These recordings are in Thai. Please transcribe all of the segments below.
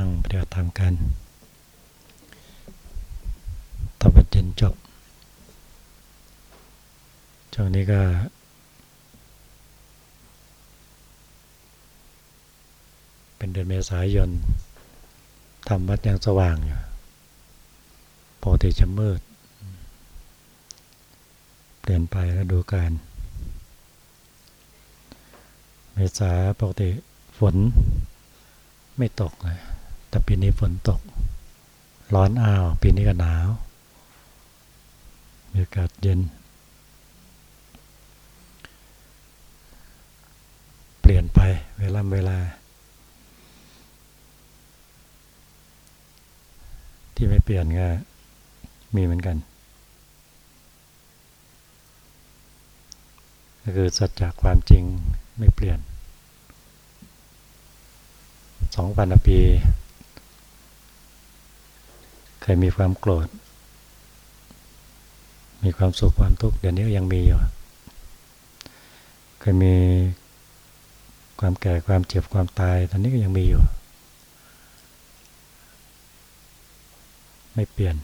นั่งปฏิบัติธรรมกันตอนเย็นจบ ช่วงนี้ก็ เป็นเดือนเมษายนทำวัดยังสว่างอยู่ปกติจะมืด เปลี่ยนไปแล้วดูการเมษาปกติฝนไม่ตกเลย แต่ปีนี้ฝนตก ร้อนอ้าว ปีนี้ก็หนาวมีอากาศเย็น เปลี่ยนไปเวลาเวลา ที่ไม่เปลี่ยนก็มีเหมือนกัน ก็คือสัจจากความจริงไม่เปลี่ยนสองพันปี เคยมีความโกรธ มีความสุขความทุกข์เดี๋ยวนี้ก็ยังมีอยู่เคยมีความแก่ความเจ็บความตายตอนนี้ก็ยังมีอยู่ ไม่เปลี่ยน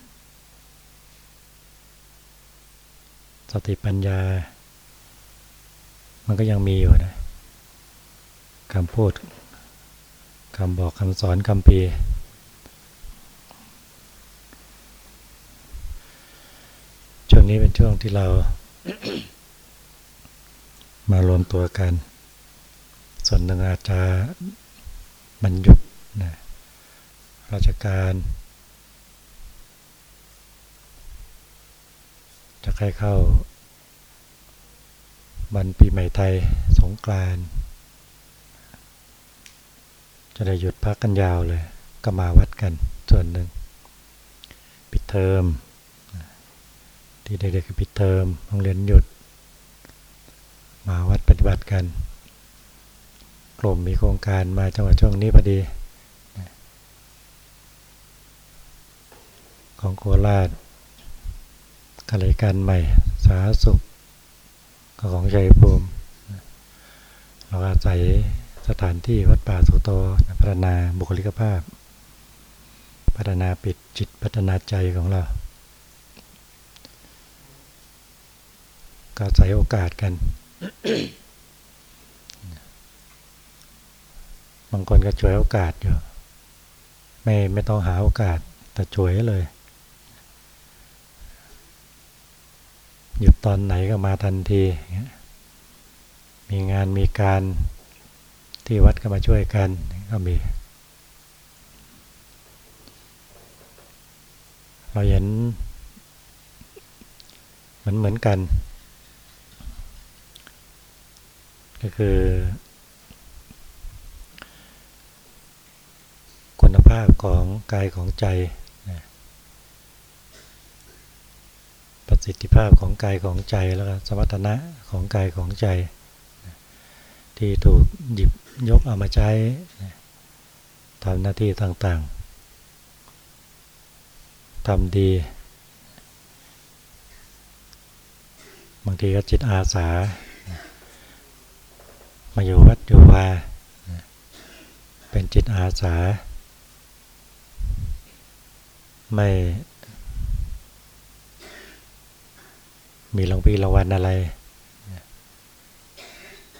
สติปัญญา มันก็ยังมีอยู่นะคำพูดคำบอกคำสอนคำเพีช่ วงนี้เป็นช่วงที่เรา มารวมตัวกัน ส่วนหนึ่งอาจจะมันหยุดนะราชการ จะใครเข้าวันปีใหม่ไทยสงกรานจะได้หยุดพักกันยาวเลย ก็มาวัดกันส่วนหนึ่ง ปิดเทอม ที่เด็กๆปิดเทอมโรงเรียนหยุด มาวัดปฏิบัติกัน กลุ่มมีโครงการมาจังหวัดช่วงนี้พอดี ของโคราชกะเลยการใหม่ สาสุขก็ของชัยภูมิเราอาศัยสถานที่วัดป่าสุโตพัฒนาบุคลิกภาพ พัฒนาปิดจิตพัฒนาใจของเรา ก็ใส่โอกาสกัน บางคนก็ช่วยโอกาสอยู่ ไม่ไม่ต้องหาโอกาส แต่ช่วยเลย หยุดตอนไหนก็มาทันที มีงานมีการที่วัดก็มาช่วยกันก็มี เราเห็น เหมือนเหมือนกัน ก็คือ คุณภาพของกายของใจ ประสิทธิภาพของกายของใจแล้วก็สมรรถนะของกายของใจ ที่ถูกหยิบยกเอามาใช้ทำหน้าที่ต่างๆทำดีบางทีก็จิตอาสา มาอยู่วัดอยู่วาเป็นจิตอาสา ไม่ มีรางวีรางวัลอะไร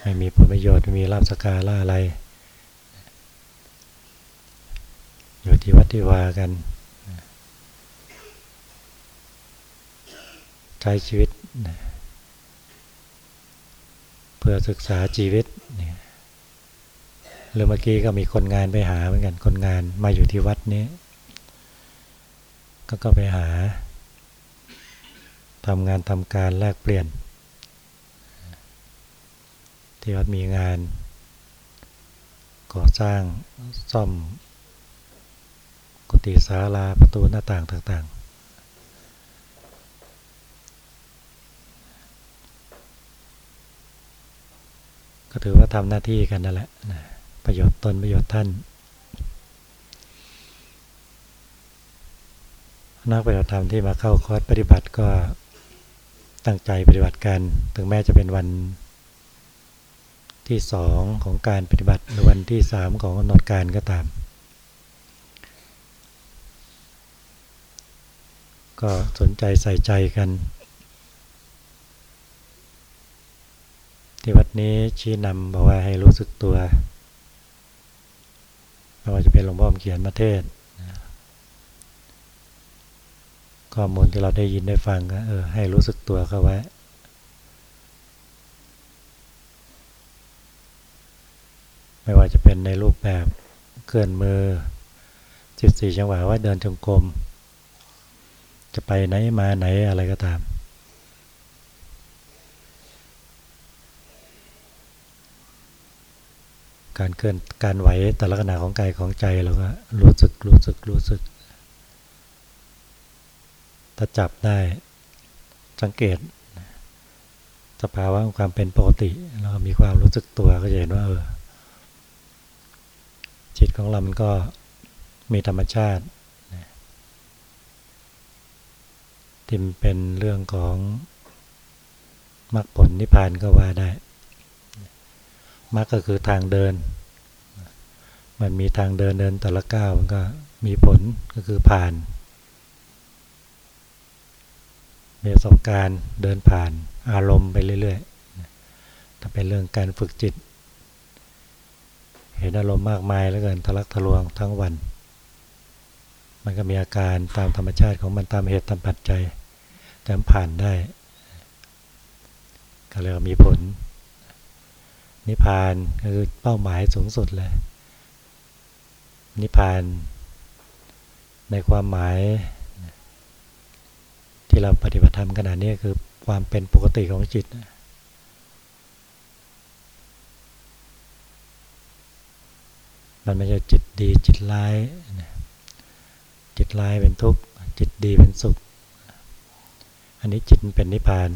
ไม่มีผลประโยชน์ไม่มีลาบสกาล่าอะไร อยู่ที่วัดที่วากันใช้ชีวิตเพื่อศึกษาชีวิตเนี่ยหรือเมื่อกี้ก็มีคนงานไปหาเหมือนกันคนงานมาอยู่ที่วัดนี้ ก็ก็ไปหาทำงานทำการแลกเปลี่ยน ที่วัดมีงานก่อสร้างซ่อมกุฏิศาลาประตูหน้าต่างต่าง ก็ถือว่าทำหน้าที่กันนั่นแหละะประโยชน์ตนประโยชน์ท่าน นักปฏิบัติธรรมที่มาเข้าคอร์สปฏิบัติก็ตั้งใจปฏิบัติกันถึงแม้จะเป็นวันที่สองของการปฏิบัติหรือวันที่สามของกำหนดการก็ตาม ก็สนใจใส่ใจกัน ที่วัดนี้ชี้นำบอกว่าให้รู้สึกตัวไม่ว่าจะเป็นหลวงพ่อเขียนมาเทศข้อมูลที่เราได้ยินได้ฟังก็เออให้รู้สึกตัวเข้าไว้ไม่ว่าจะเป็นในรูปแบบเคลื่อนมือจิตสี่จังหวะว่าเดินจงกรมจะไปไหนมาไหนอะไรก็ตาม การเคลื่อนการไหวแต่ละขณะของกายของใจเราก็รู้สึกรู้สึกรู้สึกถ้าจับได้สังเกต สภาวะความเป็นปกติเรามีความรู้สึกตัวก็จะเห็นว่าเออจิตของเรามันก็มีธรรมชาติที่เป็นเรื่องของมรรคผลนิพพานก็ว่าได้ มรรคก็คือทางเดิน มันมีทางเดินเดินแต่ละก้าวมันก็มีผลก็คือผ่าน มีประสบการณ์เดินผ่านอารมณ์ไปเรื่อยๆ ถ้าเป็นเรื่องการฝึกจิต เห็นอารมณ์มากมายแล้วเกินทะลักทะลวงทั้งวัน มันก็มีอาการตามธรรมชาติของมันตามเหตุตามปัจจัยแต่ผ่านได้ ก็เลยมีผล นิพพานคือเป้าหมายสูงสุดเลย นิพพาน ในความหมาย ที่เราปฏิบัติธรรมขนาดนี้คือความเป็นปกติของจิต มันไม่ใช่จิตดีจิตร้าย จิตร้ายเป็นทุกข์ จิตดีเป็นสุข อันนี้จิตเป็นนิพพาน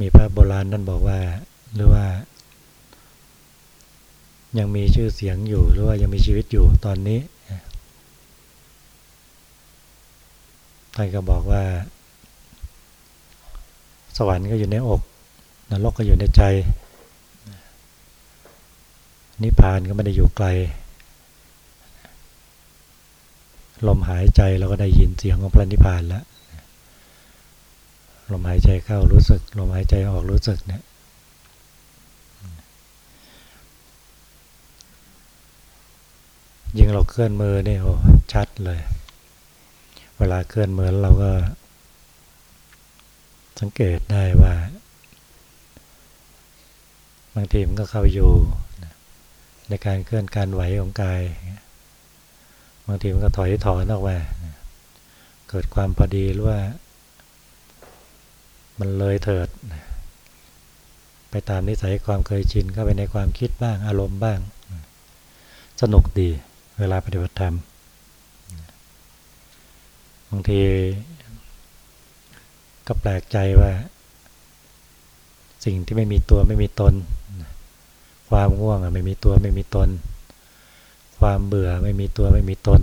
มีพระโบราณนั่นบอกว่า หรือว่า ยังมีชื่อเสียงอยู่ หรือว่ายังมีชีวิตอยู่ตอนนี้ท่านก็บอกว่า สวรรค์ก็อยู่ในอกนรกก็อยู่ในใจ นิพพานก็ไม่ได้อยู่ไกล ลมหายใจเราก็ได้ยินเสียงของพระนิพพานแล้วลมหายใจเข้ารู้สึก ลมหายใจออกรู้สึกเนี่ย ยิ่งเราเคลื่อนมือนี่โอ้ชัดเลย เวลาเคลื่อนมือเราก็ สังเกตได้ว่าบางทีมันก็เข้าอยู่ ในการเคลื่อนการไหวของกายบางทีมันก็ถอยถอนออกมาเกิดความพอดีหรือว่า มันเลยเถิด ไปตามนิสัยความเคยชินเข้าไปในความคิดบ้างอารมณ์บ้าง สนุกดี เวลาปฏิบัติธรรม บางทีก็แปลกใจว่า สิ่งที่ไม่มีตัวไม่มีตน ความง่วงไม่มีตัวไม่มีตน ความเบื่อไม่มีตัวไม่มีตน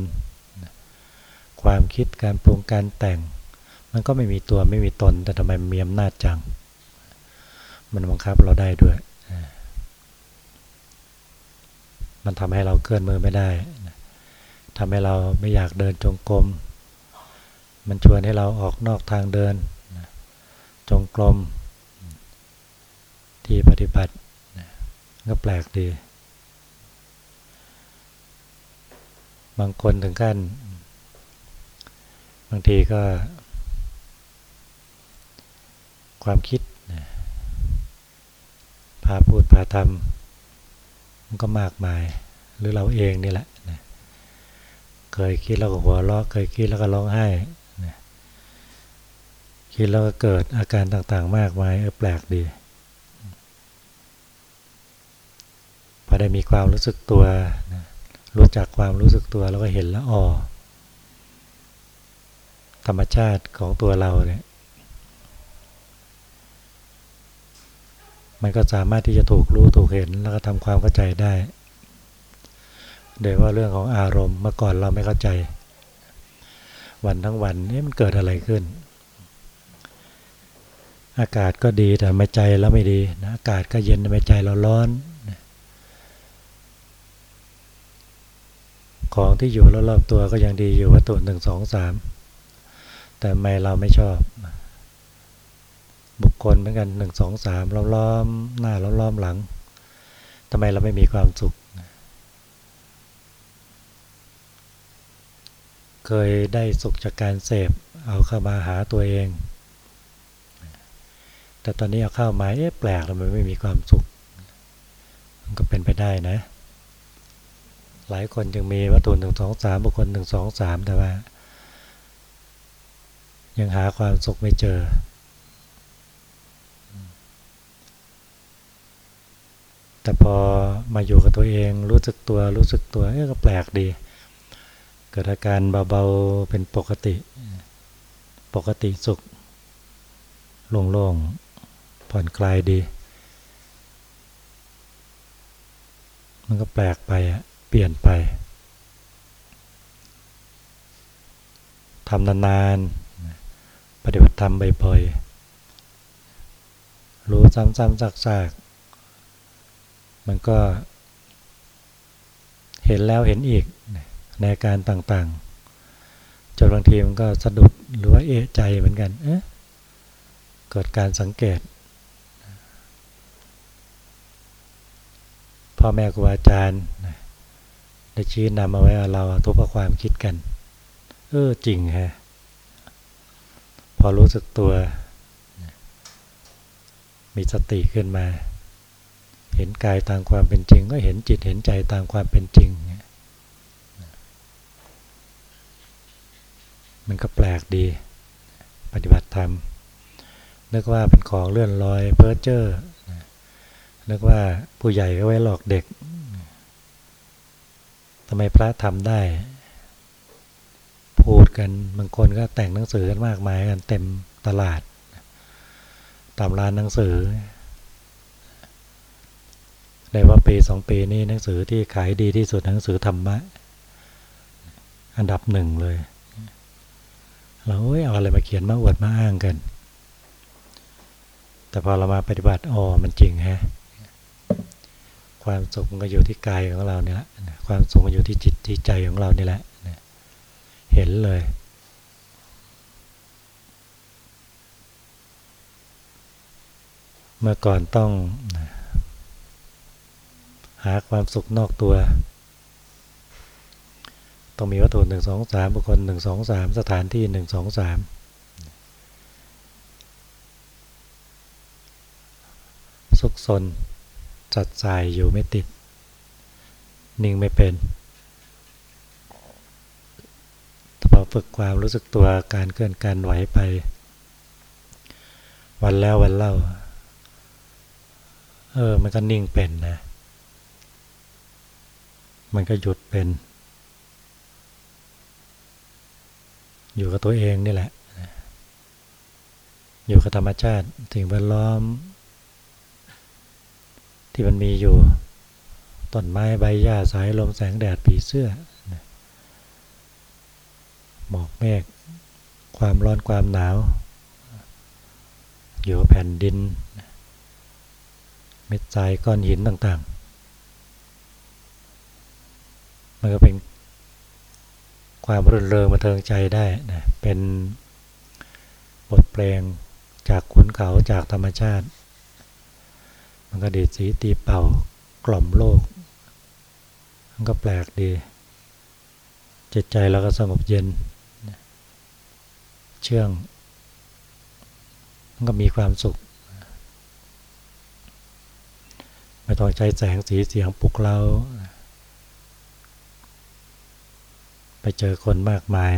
ความคิดการปรุงการแต่ง มันก็ไม่มีตัวไม่มีตน แต่ทำไมมีอำนาจจัง มันบังคับเราได้ด้วยมันทำให้เราเคลื่อนมือไม่ได้ ทำให้เราไม่อยากเดินจงกรม มันชวนให้เราออกนอกทางเดิน จงกรม ที่ปฏิบัติก็แปลกดี บางคนถึงขั้น บางทีก็ ความคิด พาพูดพาทำมันก็มากมาย หรือเราเองนี่แหละ เคยคิดแล้วก็หัวเราะเคยคิดแล้วก็ร้องไห้คิดแล้วก็เกิดอาการต่างๆ มากมายแปลกดี พอได้มีความรู้สึกตัว รู้จักความรู้สึกตัวแล้วก็เห็นแล้วอ๋อธรรมชาติของตัวเราเนี่ยมันก็สามารถที่จะถูกรู้ถูกเห็นแล้วก็ทำความเข้าใจได้ โดยว่าเรื่องของอารมณ์เมื่อก่อนเราไม่เข้าใจ วันทั้งวันนี่มันเกิดอะไรขึ้น อากาศก็ดีแต่ไม่ใจเราไม่ดีนะอากาศก็เย็นไม่ใจเราร้อน ของที่อยู่รอบๆตัวก็ยังดีอยู่วัตถุหนึ่งสองสามแต่ไม่เราไม่ชอบ บุคคลเหมือนกันหนึ่งสองสามล้อมหน้าล้อมหลังทำไมเราไม่มีความสุข เคยได้สุขจากการเสพเอาเข้ามาหาตัวเอง แต่ตอนนี้เอาเข้ามาเอ๊ะแปลกทำไมไม่มีความสุข มันก็เป็นไปได้นะ หลายคนจึงมีวัตถุหนึ่งสองสามบุคคลหนึ่งสองสามแต่ว่า ยังหาความสุขไม่เจอแต่พอมาอยู่กับตัวเองรู้สึกตัวรู้สึกตัวก็แปลกดี กิดอาการเบาๆเป็นปกติ ปกติสุขโล่งๆผ่อนคลายดี มันก็แปลกไปเปลี่ยนไปทำนานๆปฏิบัติธรรมบ่อยๆรู้ซ้ำๆซากๆมันก็เห็นแล้วเห็นอีก ในการต่างๆ จนบางทีมันก็สะดุดหรือว่าเอะใจเหมือนกันเอ๊ะเกิดการสังเกต พ่อแม่ครูอาจารย์ได้ชี้นำเอาไว้เราทุกความคิดกัน เออจริงฮะพอรู้สึกตัว มีสติขึ้นมา เห็นกายตามความเป็นจริง ก็เห็นจิตเห็นใจตามความเป็นจริง มันก็แปลกดี ปฏิบัติธรรมนึกว่าเป็นของเลื่อนลอยเพ้อเจ้อนึกว่าผู้ใหญ่ก็ไว้หลอกเด็กทำไมพระทำได้ พูดกันบางคนก็แต่งหนังสือกันมากมายกันเต็มตลาด ตามร้านหนังสือได้ว่าปีสองปีนี้หนังสือที่ขายดีที่สุดหนังสือธรรมะ อันดับหนึ่งเลย เราเอาอะไรมาเขียนมาอวดมาอ้างกัน แต่พอเรามาปฏิบัติอ๋อมันจริงฮะความสุขก็อยู่ที่กายของเราเนี่ยแหละความสุขมันอยู่ที่จิตที่ใจของเรานี่แหละเห็นเลยเมื่อก่อนต้องหาความสุขนอกตัว ต้องมีวัตถุหนึ่งสองสามบุคคลหนึ่งสองสามสถานที่หนึ่งสองสามสุขสนจัดใส่อยู่ไม่ติด นิ่งไม่เป็นพอฝึกความรู้สึกตัวการเคลื่อนการไหวไป วันแล้ววันเล่า เออ มันก็นิ่งเป็นนะ มันก็หยุดเป็น อยู่กับตัวเองนี่แหละ อยู่กับธรรมชาติสิ่งแวดล้อม ที่มันมีอยู่ต้นไม้ใบหญ้าสายลมแสงแดดผีเสื้อหมอกเมฆความร้อนความหนาว อยู่แผ่นดิน เม็ดทรายก้อนหินต่างๆ มันก็เป็น ความรื่นเริงมาเทิงใจได้นะเป็นบทเพลงจากขุนเขาจากธรรมชาติ มันก็ดีดสีตีเป่ากล่อมโลก มันก็แปลกดี จิตใจเราก็สงบเย็น เชื่อง มันก็มีความสุข ไม่ต้องใช้แสงสีเสียงปลุกเราไป เจอคนมากมาย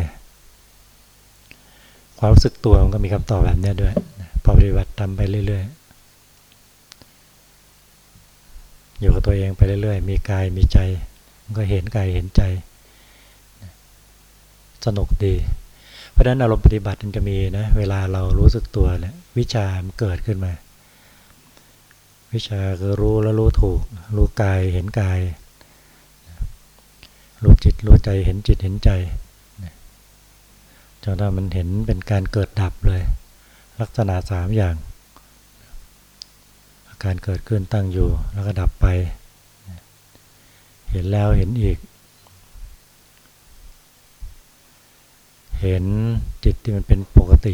ความรู้สึกตัวมันก็มีคำตอบแบบนี้ด้วยพอปฏิบัติทำไปเรื่อย ๆ อยู่กับตัวเองไปเรื่อย ๆ มีกายมีใจ มันก็เห็นกายเห็นใจ สนุกดี เพราะฉะนั้นอารมณ์ปฏิบัติมันจะมีนะเวลาเรารู้สึกตัวเนี่ยวิชามันเกิดขึ้นมา วิชาคือรู้แล้วรู้ถูก รู้กายเห็นกาย รู้จิตรู้ใจเห็นจิตเห็นใจจนถ้ามันเห็นเป็นการเกิดดับเลย ลักษณะสามอย่าง อาการเกิดขึ้นตั้งอยู่แล้วก็ดับไป เห็นแล้วเห็นอีก เห็นจิตที่มันเป็นปกติ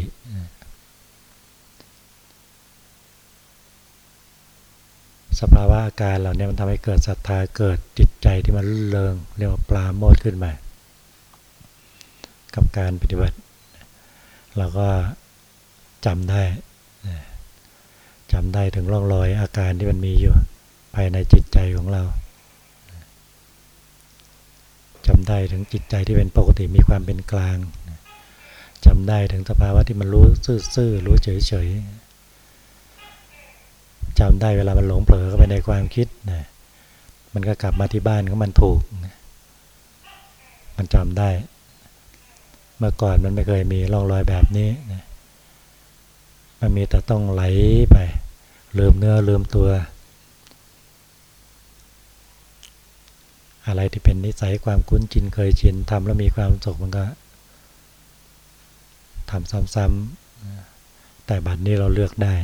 สภาวะอาการเหล่านี้มันทำให้เกิดศรัทธาเกิดจิตใจที่มันรื่นเริงเรียกว่าปลาโมดขึ้นมา กับการปฏิบัติ เราก็จำได้จำได้ถึงร่องรอยอาการที่มันมีอยู่ภายในจิตใจของเราจำได้ถึงจิตใจที่เป็นปกติมีความเป็นกลางจำได้ถึงสภาวะที่มันรู้ซื่อๆรู้เฉยๆ จำได้เวลามันหลงเผลอเข้าไปในความคิดนะมันก็กลับมาที่บ้านของมันถูกนะมันจำได้ เมื่อก่อนมันไม่เคยมีร่องรอยแบบนี้นะมันมีแต่ต้องไหลไปลืมเนื้อลืมตัว อะไรที่เป็นนิสัยความคุ้นชินเคยชินทำแล้วมีความสุขมันก็ทำซ้ำๆแต่บัดนี้เราเลือกได้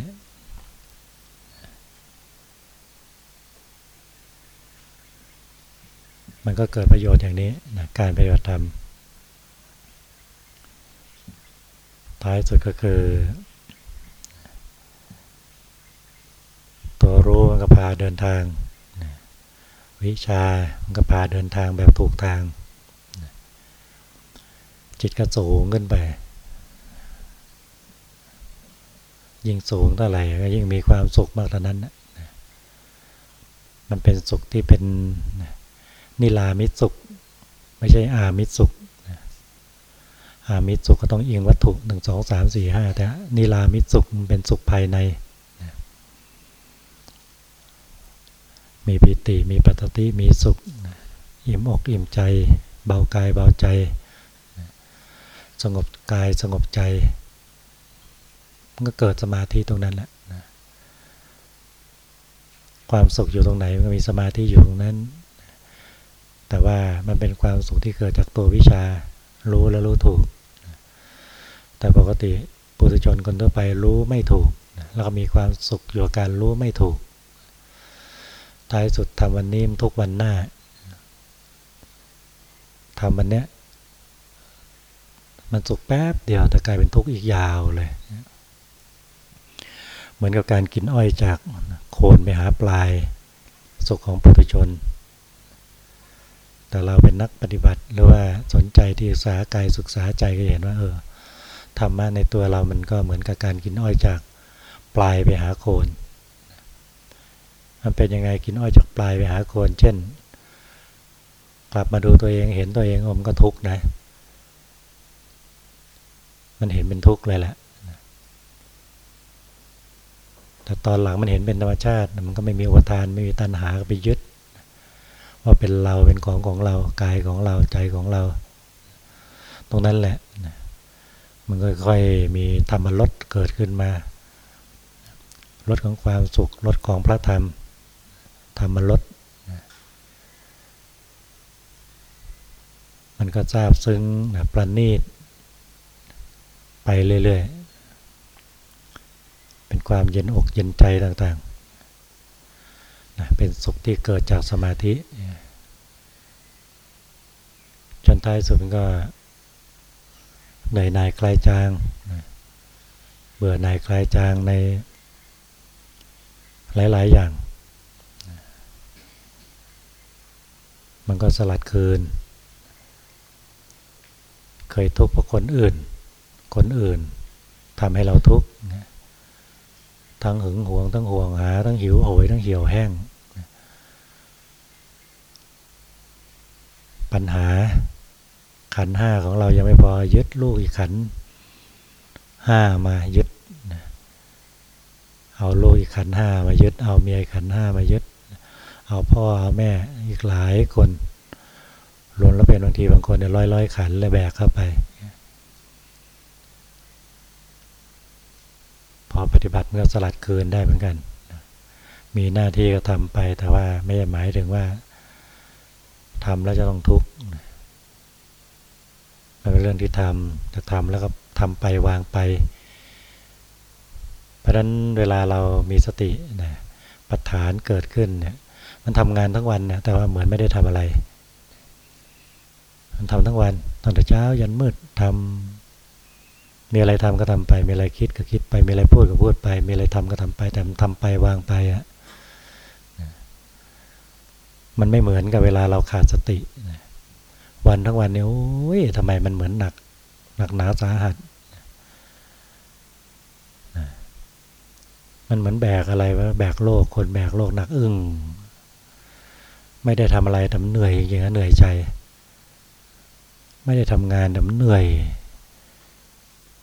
มันก็เกิดประโยชน์อย่างนี้นะการปฏิบัติธรรม ท้ายสุดก็คือ ตัวรู้มันก็พาเดินทาง วิชามันก็พาเดินทางแบบถูกทาง จิตก็สูงขึ้นไป ยิ่งสูงเท่าไหร่ก็ยิ่งมีความสุขมากเท่านั้น มันเป็นสุขที่เป็นนิ นิรามิสุข ไม่ใช่อามิตสุขอามิตสุขก็ต้องอิงวัตถุหนึ่งสองสามสี่ห้าแต่นิรามิสุขมันเป็นสุขภายใน มีปิติมีปัตติมีสุข อิ่มอกอิ่มใจ เบากายเบาใจ สงบกายสงบใจมันก็เกิดสมาธิตรงนั้นแหละความสุขอยู่ตรงไหนมันก็มีสมาธิอยู่ตรงนั้น แต่ว่ามันเป็นความสุขที่เกิดจากตัววิชารู้และรู้ถูก แต่ปกติปุถุชนคนทั่วไปรู้ไม่ถูก แล้วก็มีความสุขอยู่กับการรู้ไม่ถูก ท้ายสุดทำวันนี้ทุกวันหน้าทำวันเนี้ยมันสุขแป๊บเดียวแต่กลายเป็นทุกข์อีกยาวเลย เหมือนกับการกินอ้อยจากโคนไปหาปลาย สุขของปุถุชน แต่เราเป็นนักปฏิบัติ หรือว่าสนใจที่ศึกษากายศึกษาใจก็เห็นว่าเออธรรมะในตัวเรามันก็เหมือนกับการกินอ้อยจากปลายไปหาโคน มันเป็นยังไงกินอ้อยจากปลายไปหาโคน เช่น กลับมาดูตัวเองเห็นตัวเองอมก็ทุกข์นะ มันเห็นเป็นทุกข์เลยแหละแต่ตอนหลังมันเห็นเป็นธรรมชาติ มันก็ไม่มีอุปทานไม่มีตัณหาไปยึด ว่าเป็นเราเป็นของของเรากายของเราใจของเรา ตรงนั้นแหละ มันค่อยๆมีธรรมรสเกิดขึ้นมารสของความสุขรสของพระธรรม ธรรมลดมันก็ทราบซึ้งประณีต ไปเรื่อยๆ เป็นความเย็นอกเย็นใจต่างๆ เป็นสุขที่เกิดจากสมาธิ จนท้ายสุดมันก็เหนื่อยหน่ายคลายจาง เบื่อหน่ายคลายจางในหลาย ๆ อย่าง มันก็สลัดคืน เคยทุกข์เพราะคนอื่น คนอื่นทำให้เราทุกข์ ทั้งหึงหวงทั้งห่วงหา ทั้งหิวโหยทั้งเหี่ยวแห้ง ปัญหาขันห้าของเรายังไม่พอยึดลูกอีกขันห้ามายึดเอาลูกอีกขันห้ามายึด เอาเมียขันห้ามายึด เอาพ่อเอาแม่อีกหลายคนรวมแล้วเป็นบางทีบางคนเนี่ยร้อยร้อยขันเลยแบกเข้าไป พอปฏิบัติเมื่อสลัดคืนได้เหมือนกัน มีหน้าที่ก็ทำไปแต่ว่าไม่ได้หมายถึงว่าทำแล้วจะต้องทุกข์มันเป็นเรื่องที่ทำจะทำแล้วก็ทำไปวางไป เพราะฉะนั้นเวลาเรามีสตินะปัฏฐานเกิดขึ้นเนี่ยมันทำงานทั้งวันนะแต่ว่าเหมือนไม่ได้ทำอะไร มันทำทั้งวันตั้งแต่เช้ายันมืดทำ มีอะไรทำก็ทำไป มีอะไรคิดก็คิดไป มีอะไรพูดก็พูดไป มีอะไรทำก็ทำไป แต่มันทำไปวางไปอะมันไม่เหมือนกับเวลาเราขาดสติ วันทั้งวันเนี่ยโอ้ยทำไมมันเหมือนหนัก หนักหนาสาหัส มันเหมือนแบกอะไรวะแบกโลกคนแบกโลกหนักอึ้งไม่ได้ทำอะไรแต่เหนื่อยอย่างนี้เหนื่อยใจ ไม่ได้ทำงานแต่เหนื่อย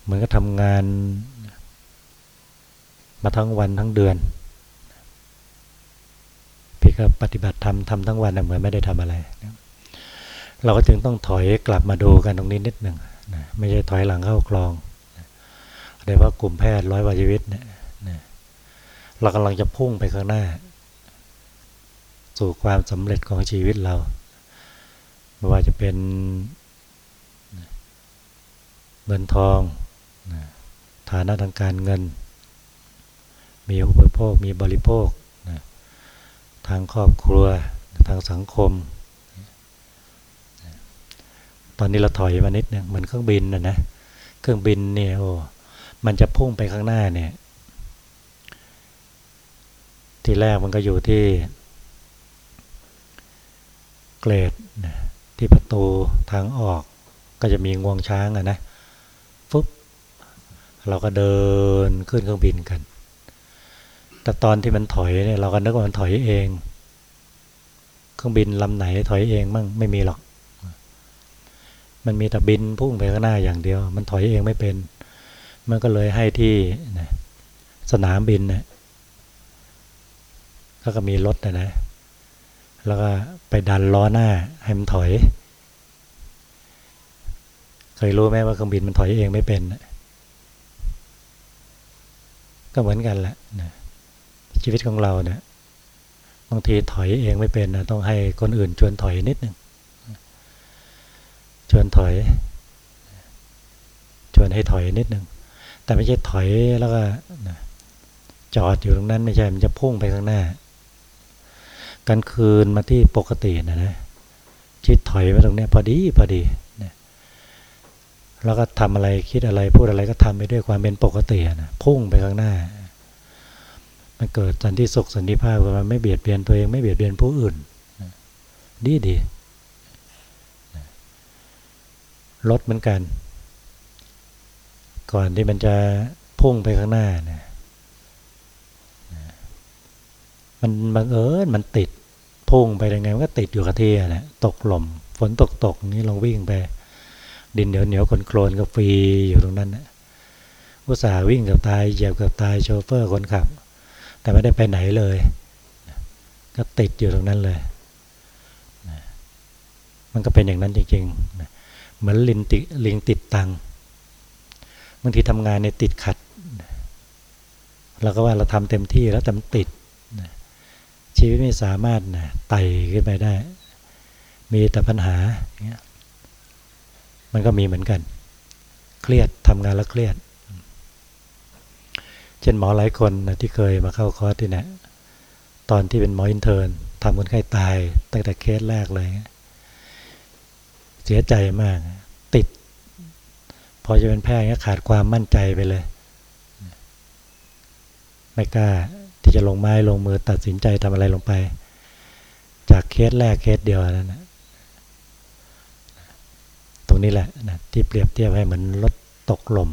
เหมือนก็ทำงาน มาทั้งวันทั้งเดือนพี่ก็ปฏิบัติธรรมทำทั้งวันเหมือนไม่ได้ทำอะไร เราก็จึงต้องถอยกลับมาดูกันตรงนี้นิดหนึ่งนะไม่ใช่ถอยหลังเข้าคลองโดยว่ากลุ่มแพทย์ร้อยวันชีวิตเนี่ยเรากำลังจะพุ่งไปข้างหน้า สู่ความสำเร็จของชีวิตเรา ไม่ว่าจะเป็นเงินทอง ฐานะทางการเงิน มีอุปโภค มีบริโภคทางครอบครัว ทางสังคม ตอนนี้เราถอยมานิดนึงเหมือนเครื่องบินนะนะ เครื่องบินเนี่ยโอ้ มันจะพุ่งไปข้างหน้าเนี่ย ทีแรกมันก็อยู่ที่เกรดที่ประตูทางออกก็จะมีงวงช้างอะนะ เราก็เดินขึ้นเครื่องบินกัน แต่ตอนที่มันถอยเนี่ยเราก็นึกว่ามันถอยเอง เครื่องบินลำไหนถอยเองมั่งไม่มีหรอก มันมีแต่บินพุ่งไปข้างหน้าอย่างเดียว มันถอยเองไม่เป็น มันก็เลยให้ที่สนามบินเนี่ยก็มีรถนะนะ แล้วก็ไปดันล้อหน้าให้มันถอย เคยรู้ไหมว่าเครื่องบินมันถอยเองไม่เป็น ก็เหมือนกันแหละนะชีวิตของเราเนี่ยบางทีถอยเองไม่เป็นนะต้องให้คนอื่นชวนถอยนิดหนึ่งชวนถอย ชวนให้ถอยนิดหนึ่งแต่ไม่ใช่ถอยแล้วก็จอดอยู่ตรงนั้นไม่ใช่มันจะพุ่งไปข้างหน้ากันคืนมาที่ปกตินะนะชิดถอยมาตรงนี้พอดีพอดี แล้วก็ทำอะไรคิดอะไรพูดอะไรก็ทำไปด้วยความเป็นปกตินะพุ่งไปข้างหน้า มันเกิดสันติสุขสันติภาพมันไม่เบียดเบียนตัวเองไม่เบียดเบียนผู้อื่น ดีดีลดเหมือนกัน ก่อนที่มันจะพุ่งไปข้างหน้านะมันบังเอิญมันติดพุ่งไปยังไงมันก็ติดอยู่กับที่นะตกหล่มฝนตกตกนี้ลองวิ่งไป ดินเหนียวเหนียวคนโคลนก็ฟรีอยู่ตรงนั้นนะอุตส่าห์วิ่งกับตายเหยียบกับตายโชเฟอร์คนขับ แต่ไม่ได้ไปไหนเลย ก็ติดอยู่ตรงนั้นเลย มันก็เป็นอย่างนั้นจริงๆเหมือนลิงติลิงติดตังบางทีทำงานในติดขัดเราก็ว่าเราทำเต็มที่แล้วแต่ติดชีวิตไม่สามารถไต่ขึ้นไปได้ มีแต่ปัญหา มันก็มีเหมือนกัน เครียดทำงานแล้วเครียด เช่นหมอหลายคนนะที่เคยมาเข้าคอร์สที่นี่ตอนที่เป็นหมอ intern ทำคนไข้ตายตั้งแต่เคสแรกเลย เสียใจมาก ติด พอจะเป็นแพทย์ก็ขาดความมั่นใจไปเลย ไม่กล้าที่จะลงไม้ลงมือตัดสินใจทำอะไรลงไป จากเคสแรกเคสเดียวนั้น งนี้แหละนะที่เปรียบเทียบให้เหมือนรถตกหล่ม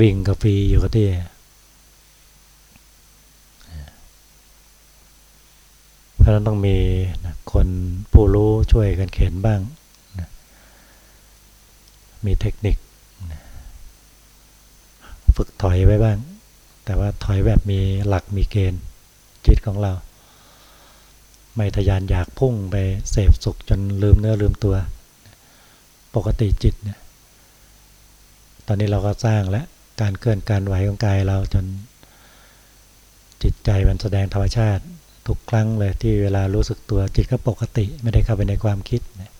วิ่งกาแฟอยู่กับที่ราะนั้นต้องมีนะคนผู้รู้ช่วยกันเข็นบ้างนะมีเทคนิคนะฝึกถอยไว้บ้าง แต่ว่าถอยแบบมีหลักมีเกณฑ์จิตของเรา ไม่ทยานอยากพุ่งไปเสพสุขจนลืมเนื้อลืมตัว ปกติจิตเนี่ย ตอนนี้เราก็สร้างแล้วการเคลื่อนการไหวของกายเราจนจิตใจมันแสดงธรรมชาติ ทุกครั้งเลยที่เวลารู้สึกตัวจิตก็ปกติไม่ได้เข้าไปในความคิดนะ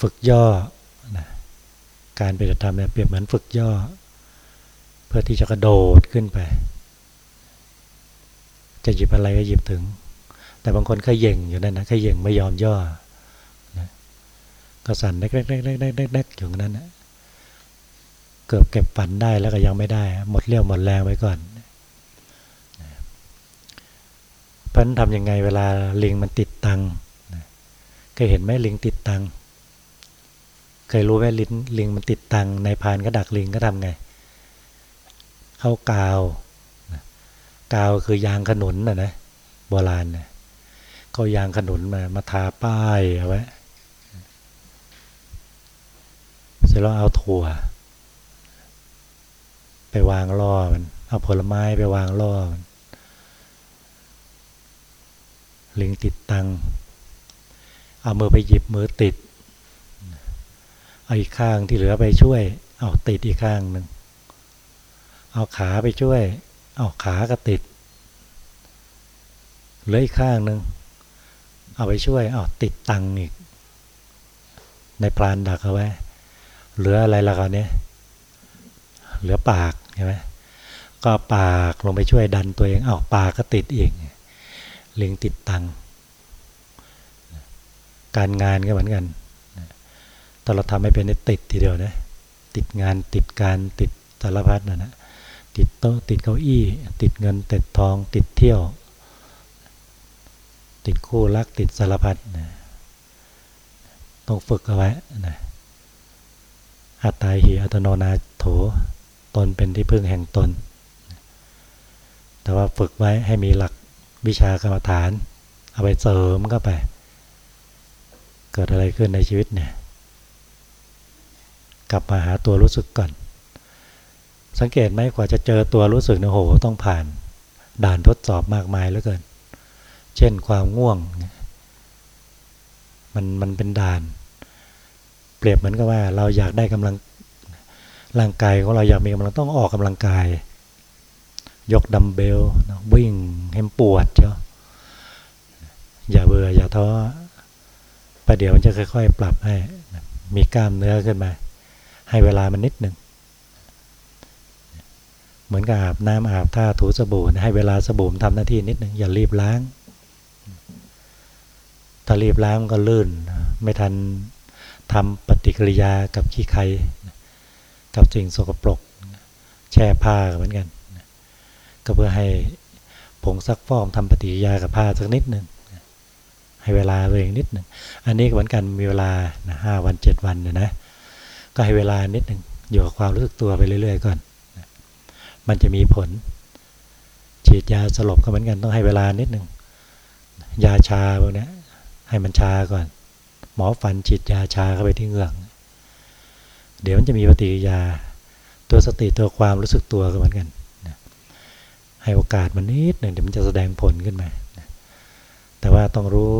ฝึกย่อนะการปฏิบัติธรรมเนี่ยเปรียบเหมือนฝึกย่อ เพื่อที่จะกระโดดขึ้นไป จะหยิบอะไรก็หยิบถึง แต่บางคนขย่งอยู่นั่นนะขย่งไม่ยอมย่อ ก็สั่นเล็กๆๆๆๆอยู่นั้นนะเกือบเก็บฝันได้แล้วก็ยังไม่ได้ หมดเรี่ยวหมดแรงไว้ก่อนเพิ่นทำยังไงเวลาลิงมันติดตังเคยเห็นไหมลิงติดตังเคยรู้ไหมลิงลิงมันติดตังในพานก็ดักลิงก็ทำไง เข้ากาวกาวคือยางขนุนนะนะโบราณนะเขายางขนุนมามาทาป้ายเอาไว้ เสร็จแล้วเอาถั่ว ไปวางล่อมันเอาผลไม้ไปวางล่อมันลิงติดตัง เอามือไปหยิบมือติด เอาอีกข้างที่เหลือไปช่วย เอาติดอีกข้างหนึ่ง เอาขาไปช่วย เอาขาก็ติด เหลืออีกข้างหนึ่ง เอาไปช่วย เอาติดตังอีก ในพรานดักเอาไว้ เหลืออะไรล่ะคราวนี้เหลือปากใช่ไหมก็ปากลงไปช่วยดันตัวเองเอาปากก็ติดอีกลิงติดตังการงานก็เหมือนกันตอนเราทำให้เป็นติดทีเดียวนะติดงานติดการติดสารพัดนะนะติดโต๊ะติดเก้าอี้ ติดเงินติดทอง ติดเที่ยว ติดคู่รักติดสารพัดนะต้องฝึกเอาไว้นะ อัตตาหิอัตโนนาโถตนเป็นที่พึ่งแห่งตน แต่ว่าฝึกไว้ให้มีหลักวิชากรรมฐาน เอาไปเสริมก็ไป เกิดอะไรขึ้นในชีวิตเนี่ย กลับมาหาตัวรู้สึกก่อน สังเกตไหมกว่าจะเจอตัวรู้สึกเนี่ยโหต้องผ่าน ด่านทดสอบมากมายเหลือเกิน เช่นความง่วง มันมันเป็นด่าน เปรียบเหมือนกับว่าเราอยากได้กำลังร่างกายของเราอยากมีกำลังต้องออกกำลังกาย ยกดัมเบลวิ่งให้ปวดเจ้าอย่าเบื่ออย่าท้อประเดี๋ยวมันจะค่อยๆ ปรับให้มีกล้ามเนื้อขึ้นมา ให้เวลามันนิดหนึ่งเหมือนกับอาบน้ำอาบท่าถูสบู่ให้เวลาสบู่ทำหน้าที่นิดหนึ่งอย่ารีบล้างถ้ารีบล้างก็ลื่น ไม่ทัน ทำปฏิกิริยากับขี้ใครกับสิ่งสกปรก แช่ผ้าเหมือนกัน ก็เพื่อให้ผงซักฟอกทำปฏิกิริยากับผ้าสักนิดหนึ่งให้เวลาตัวเองนิดหนึ่งอันนี้เหมือนกันมีเวลาห้าวันเจ็ดวันเนี่ยนะ ก็ให้เวลานิดหนึ่งอยู่กับความรู้สึกตัวไปเรื่อย ๆ ก่อน มันจะมีผล ฉีดยาสลบก็เหมือนกันต้องให้เวลานิดหนึ่งยาชาพวกนี้ให้มันชาก่อน มอฟันฉีดยาชาเข้าไปที่เหงือกเดี๋ยวมันจะมีปฏิกิริยา ตัวสติตัวความรู้สึกตัวก็เหมือนกันให้โอกาสมันนิดหนึ่งเดี๋ยวมันจะแสดงผลขึ้นมาแต่ว่าต้องรู้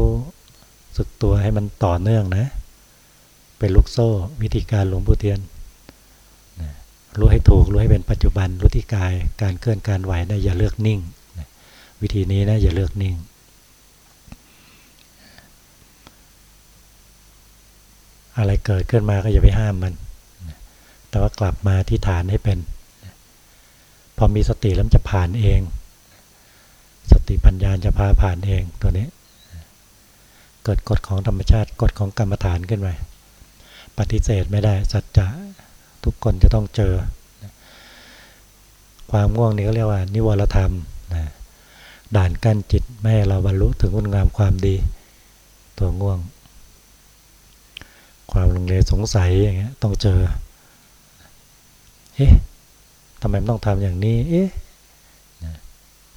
สึกตัวให้มันต่อเนื่องนะ เป็นลูกโซ่วิธีการหลวงปู่เทียนรู้ให้ถูกรู้ให้เป็นปัจจุบันรู้ที่กายการเคลื่อนการไหวนะอย่าเลือกนิ่งวิธีนี้นะอย่าเลือกนิ่ง อะไรเกิดขึ้นมาก็อย่าไปห้ามมัน แต่ว่ากลับมาที่ฐานให้เป็น พอมีสติแล้วจะผ่านเอง สติปัญญาจะพาผ่านเองตัวนี้ เกิดกฎของธรรมชาติกฎของกรรมฐานขึ้นมาปฏิเสธไม่ได้สัจจะทุกคนจะต้องเจอ ความง่วงนี่ก็เรียกว่า นิวรธรรมนะด่านกั้นจิตไม่ให้เราบรรลุถึงคุณงามความดี ตัวง่วง ความลังเลสงสัยอย่างเงี้ยต้องเจอ เอ๊ะทำไมต้องทำอย่างนี้ เอ๊ะ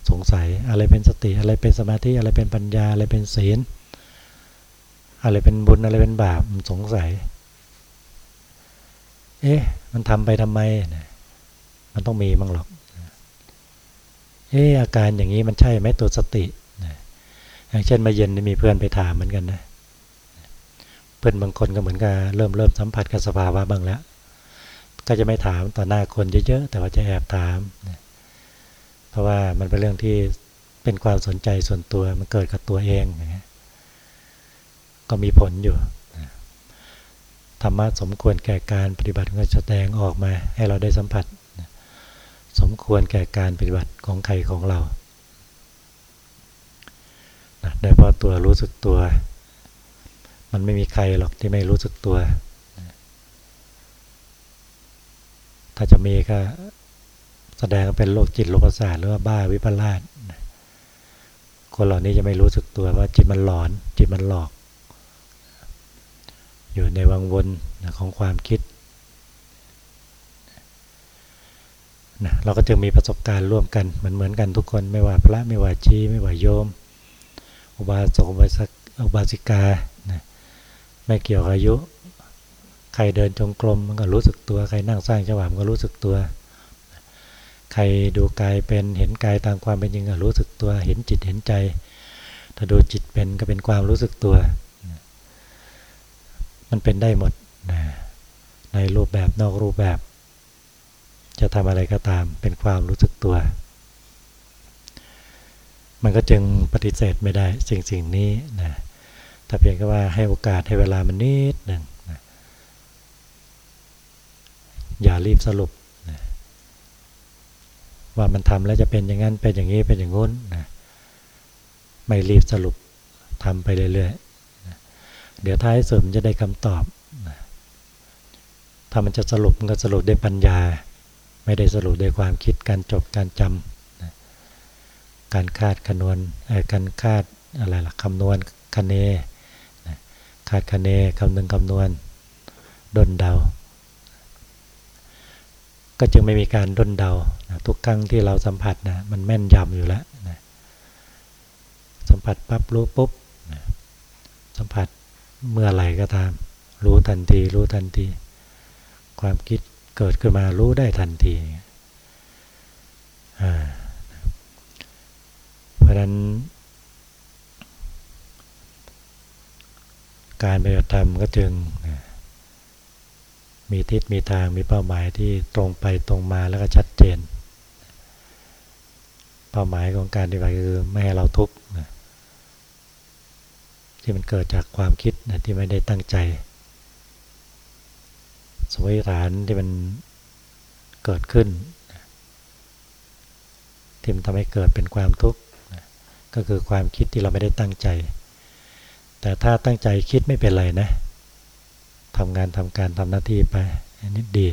สงสัยอะไรเป็นสติอะไรเป็นสมาธิอะไรเป็นปัญญาอะไรเป็นศีลอะไรเป็นบุญอะไรเป็นบาปสงสัย เอ๊ะ มันทำไปทำไมมันต้องมีมั้งหรอก เอ๊ะอาการอย่างนี้มันใช่ไหมตัวสติอย่างเช่นมาเย็นมีเพื่อนไปถามเหมือนกันนะ พื่อนบางคนก็เหมือนกับเริ่มเริ่มสัมผัสกับสภาวะบ้างแล้ว ก็จะไม่ถามต่อหน้าคนเยอะๆ แต่ว่าจะแอบถาม เพราะว่ามันเป็นเรื่องที่เป็นความสนใจส่วนตัวมันเกิดกับตัวเองก็มีผลอยู่ธรรมะสมควรแก่การปฏิบัติก็แสดงออกมาให้เราได้สัมผัส สมควรแก่การปฏิบัติของใครของเราโดยเพราะตัวรู้สึกตัว มันไม่มีใครหรอกที่ไม่รู้สึกตัว ถ้าจะมีก็แสดงเป็นโรคจิตโรคประสาทหรือว่าบ้าวิปลาสคนเหล่านี้จะไม่รู้สึกตัวว่าจิตมันหลอน จิตมันหลอก อยู่ในวังวนของความคิดนะเราก็จึงมีประสบการณ์ร่วมกันเหมือนเหมือนกันทุกคนไม่ว่าพระไม่ว่าชีไม่ว่าโยม อุบาสกอุบาสิกา ไม่เกี่ยวกับอายุ ใครเดินจงกรมมันก็รู้สึกตัว ใครนั่งสร้างจังหวะมันก็รู้สึกตัว ใครดูกายเป็นเห็นกายตามความเป็นจริงก็รู้สึกตัว เห็นจิตเห็นใจ ถ้าดูจิตเป็นก็เป็นความรู้สึกตัว มันเป็นได้หมดนะในรูปแบบนอกรูปแบบ จะทำอะไรก็ตามเป็นความรู้สึกตัว มันก็จึงปฏิเสธไม่ได้สิ่งสิ่งนี้นะ แต่เพียงแค่ว่าให้โอกาสให้เวลามันนิดหนึ่งนะอย่ารีบสรุปนะว่ามันทำแล้วจะเป็นอย่างนั้นเป็นอย่างนี้เป็นอย่างงู้นนะไม่รีบสรุปทำไปเรื่อยๆนะเดี๋ยวท้ายสุดมันจะได้คำตอบนะถ้ามันจะสรุปมันก็สรุปด้วยปัญญา ไม่ได้สรุปด้วยความคิดการจบการจำนะการคาดคำนวณการคาดอะไรล่ะคำนวณคะเน คาดคะเนคำนึงคำนวณดนเดา ก็จึงไม่มีการดนเดานะทุกครั้งที่เราสัมผัสนะมันแม่นยำอยู่แล้วนะสัมผัสปั๊บรู้ปุ๊บนะสัมผัสเมื่อไหร่ก็ตาม รู้ทันที รู้ทันที ความคิดเกิดขึ้นมารู้ได้ทันทีเพราะนั้น การปฏิบัติธรรมก็จึงมีทิศมีทางมีเป้าหมายที่ตรงไปตรงมาแล้วก็ชัดเจน เป้าหมายของการปฏิบัติคือไม่ให้เราทุกข์ที่มันเกิดจากความคิดที่ไม่ได้ตั้งใจ สมมติฐานที่มันเกิดขึ้นที่มันทำให้เกิดเป็นความทุกข์ก็คือความคิดที่เราไม่ได้ตั้งใจ แต่ถ้าตั้งใจคิดไม่เป็นไรนะทำงานทำการทำหน้าที่ไปอันนี้ดี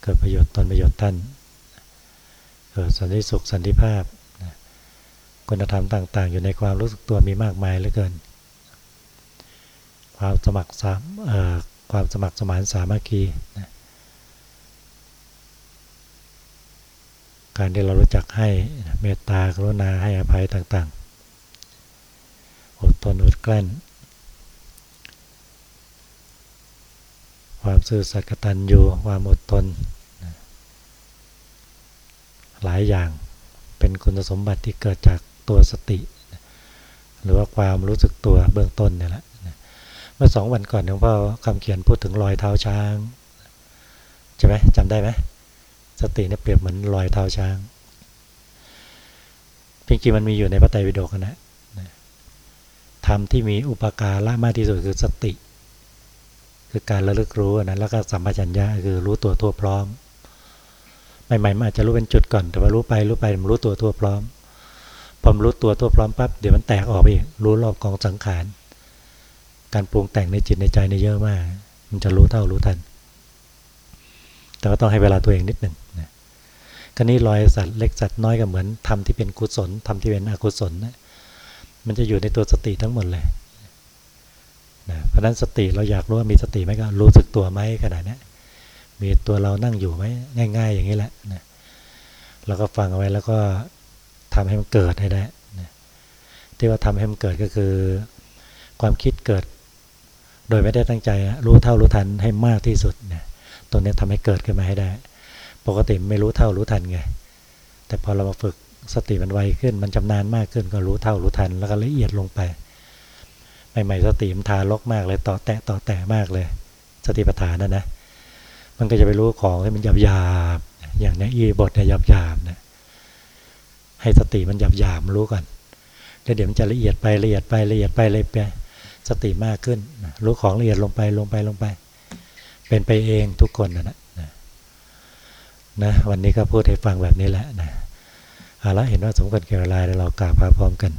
เกิดประโยชน์ตนประโยชน์ท่านเกิดสันติสุขสันติภาพคุณธรรมต่าง ๆ อยู่ในความรู้สึกตัวมีมากมายเหลือเกิน ความสมัครสามความสมัครสมานสามัคคีนะการที่เรารู้จักให้เมตตากรุณาให้อภัยต่าง ๆ อดทนอดกลั้น ความซื่อสัตย์กตัญญูความอดทน หลายอย่างเป็นคุณสมบัติที่เกิดจากตัวสติ หรือว่าความรู้สึกตัวเบื้องต้นเนี่ยแหละเมื่อสองวันก่อนหลวงพ่อคำเขียนพูดถึงรอยเท้าช้างใช่ไหมจำได้ไหมสติเนี่ยเปรียบเหมือนรอยเท้าช้างจริงๆมันมีอยู่ในพระไตรปิฎกนะ ธรรมที่มีอุปการะมากที่สุดคือสติ คือการระลึกรู้นะแล้วก็สัมปชัญญะคือรู้ตัวทั่วพร้อมใหม่ๆมันอาจจะรู้เป็นจุดก่อน แต่ว่ารู้ไปรู้ไปมันรู้ตัวทั่วพร้อมพอมรู้ตัวทั่วพร้อมปั๊บเดี๋ยวมันแตกออกไปรู้รอบกองสังขาร การปรุงแต่งในจิตในใจในเยอะมาก มันจะรู้เท่ารู้ทัน แต่ก็ต้องให้เวลาตัวเองนิดหนึ่งนะก็นี้รอยสัตว์เล็กสัตว์น้อยก็เหมือนทำที่เป็นกุศลทำที่เป็นอกุศลนะ มันจะอยู่ในตัวสติทั้งหมดเลยนะเพราะนั้นสติเราอยากรู้ว่ามีสติไหมก็รู้สึกตัวไหมขนาดนี้มีตัวเรานั่งอยู่ไหมง่าย ๆ อย่างนี้แหละนะเราก็ฟังเอาไว้แล้วก็ทำให้มันเกิดให้ได้นะที่ว่าทำให้มันเกิดก็คือ ความคิดเกิด โดยไม่ได้ตั้งใจรู้เท่ารู้ทันให้มากที่สุดนี่ยตรงนี้ทำให้เกิดขึ้นมาให้ได้ ปกติไม่รู้เท่ารู้ทันไงแต่พอเรามาฝึก สติมันไวขึ้น มันจำนานมากขึ้นก็รู้เท่ารู้ทัน แล้วก็ละเอียดลงไปใหม่ๆสติมันทาลกมากเลยต่อแตะต่อแตะมากเลย สติปัฏฐานนั่นนะ มันก็จะไปรู้ของที่มันหยาบหยาบอย่างนี้อีบทเนี่ยหยาบหยาบนะให้สติมันหยาบหยาบรู้ก่อนแล้วเดี๋ยวมันจะละเอียดไปละเอียดไปละเอียดไปเลยไปสติมากขึ้น รู้ของละเอียดลงไปลงไปลงไป เป็นไปเองทุกคนนะนะนะวันนี้ก็พูดให้ฟังแบบนี้แหละนะ อาละเห็นว่าสมควรเกี่ยวลาแล้วเรากราบพร้อมกัน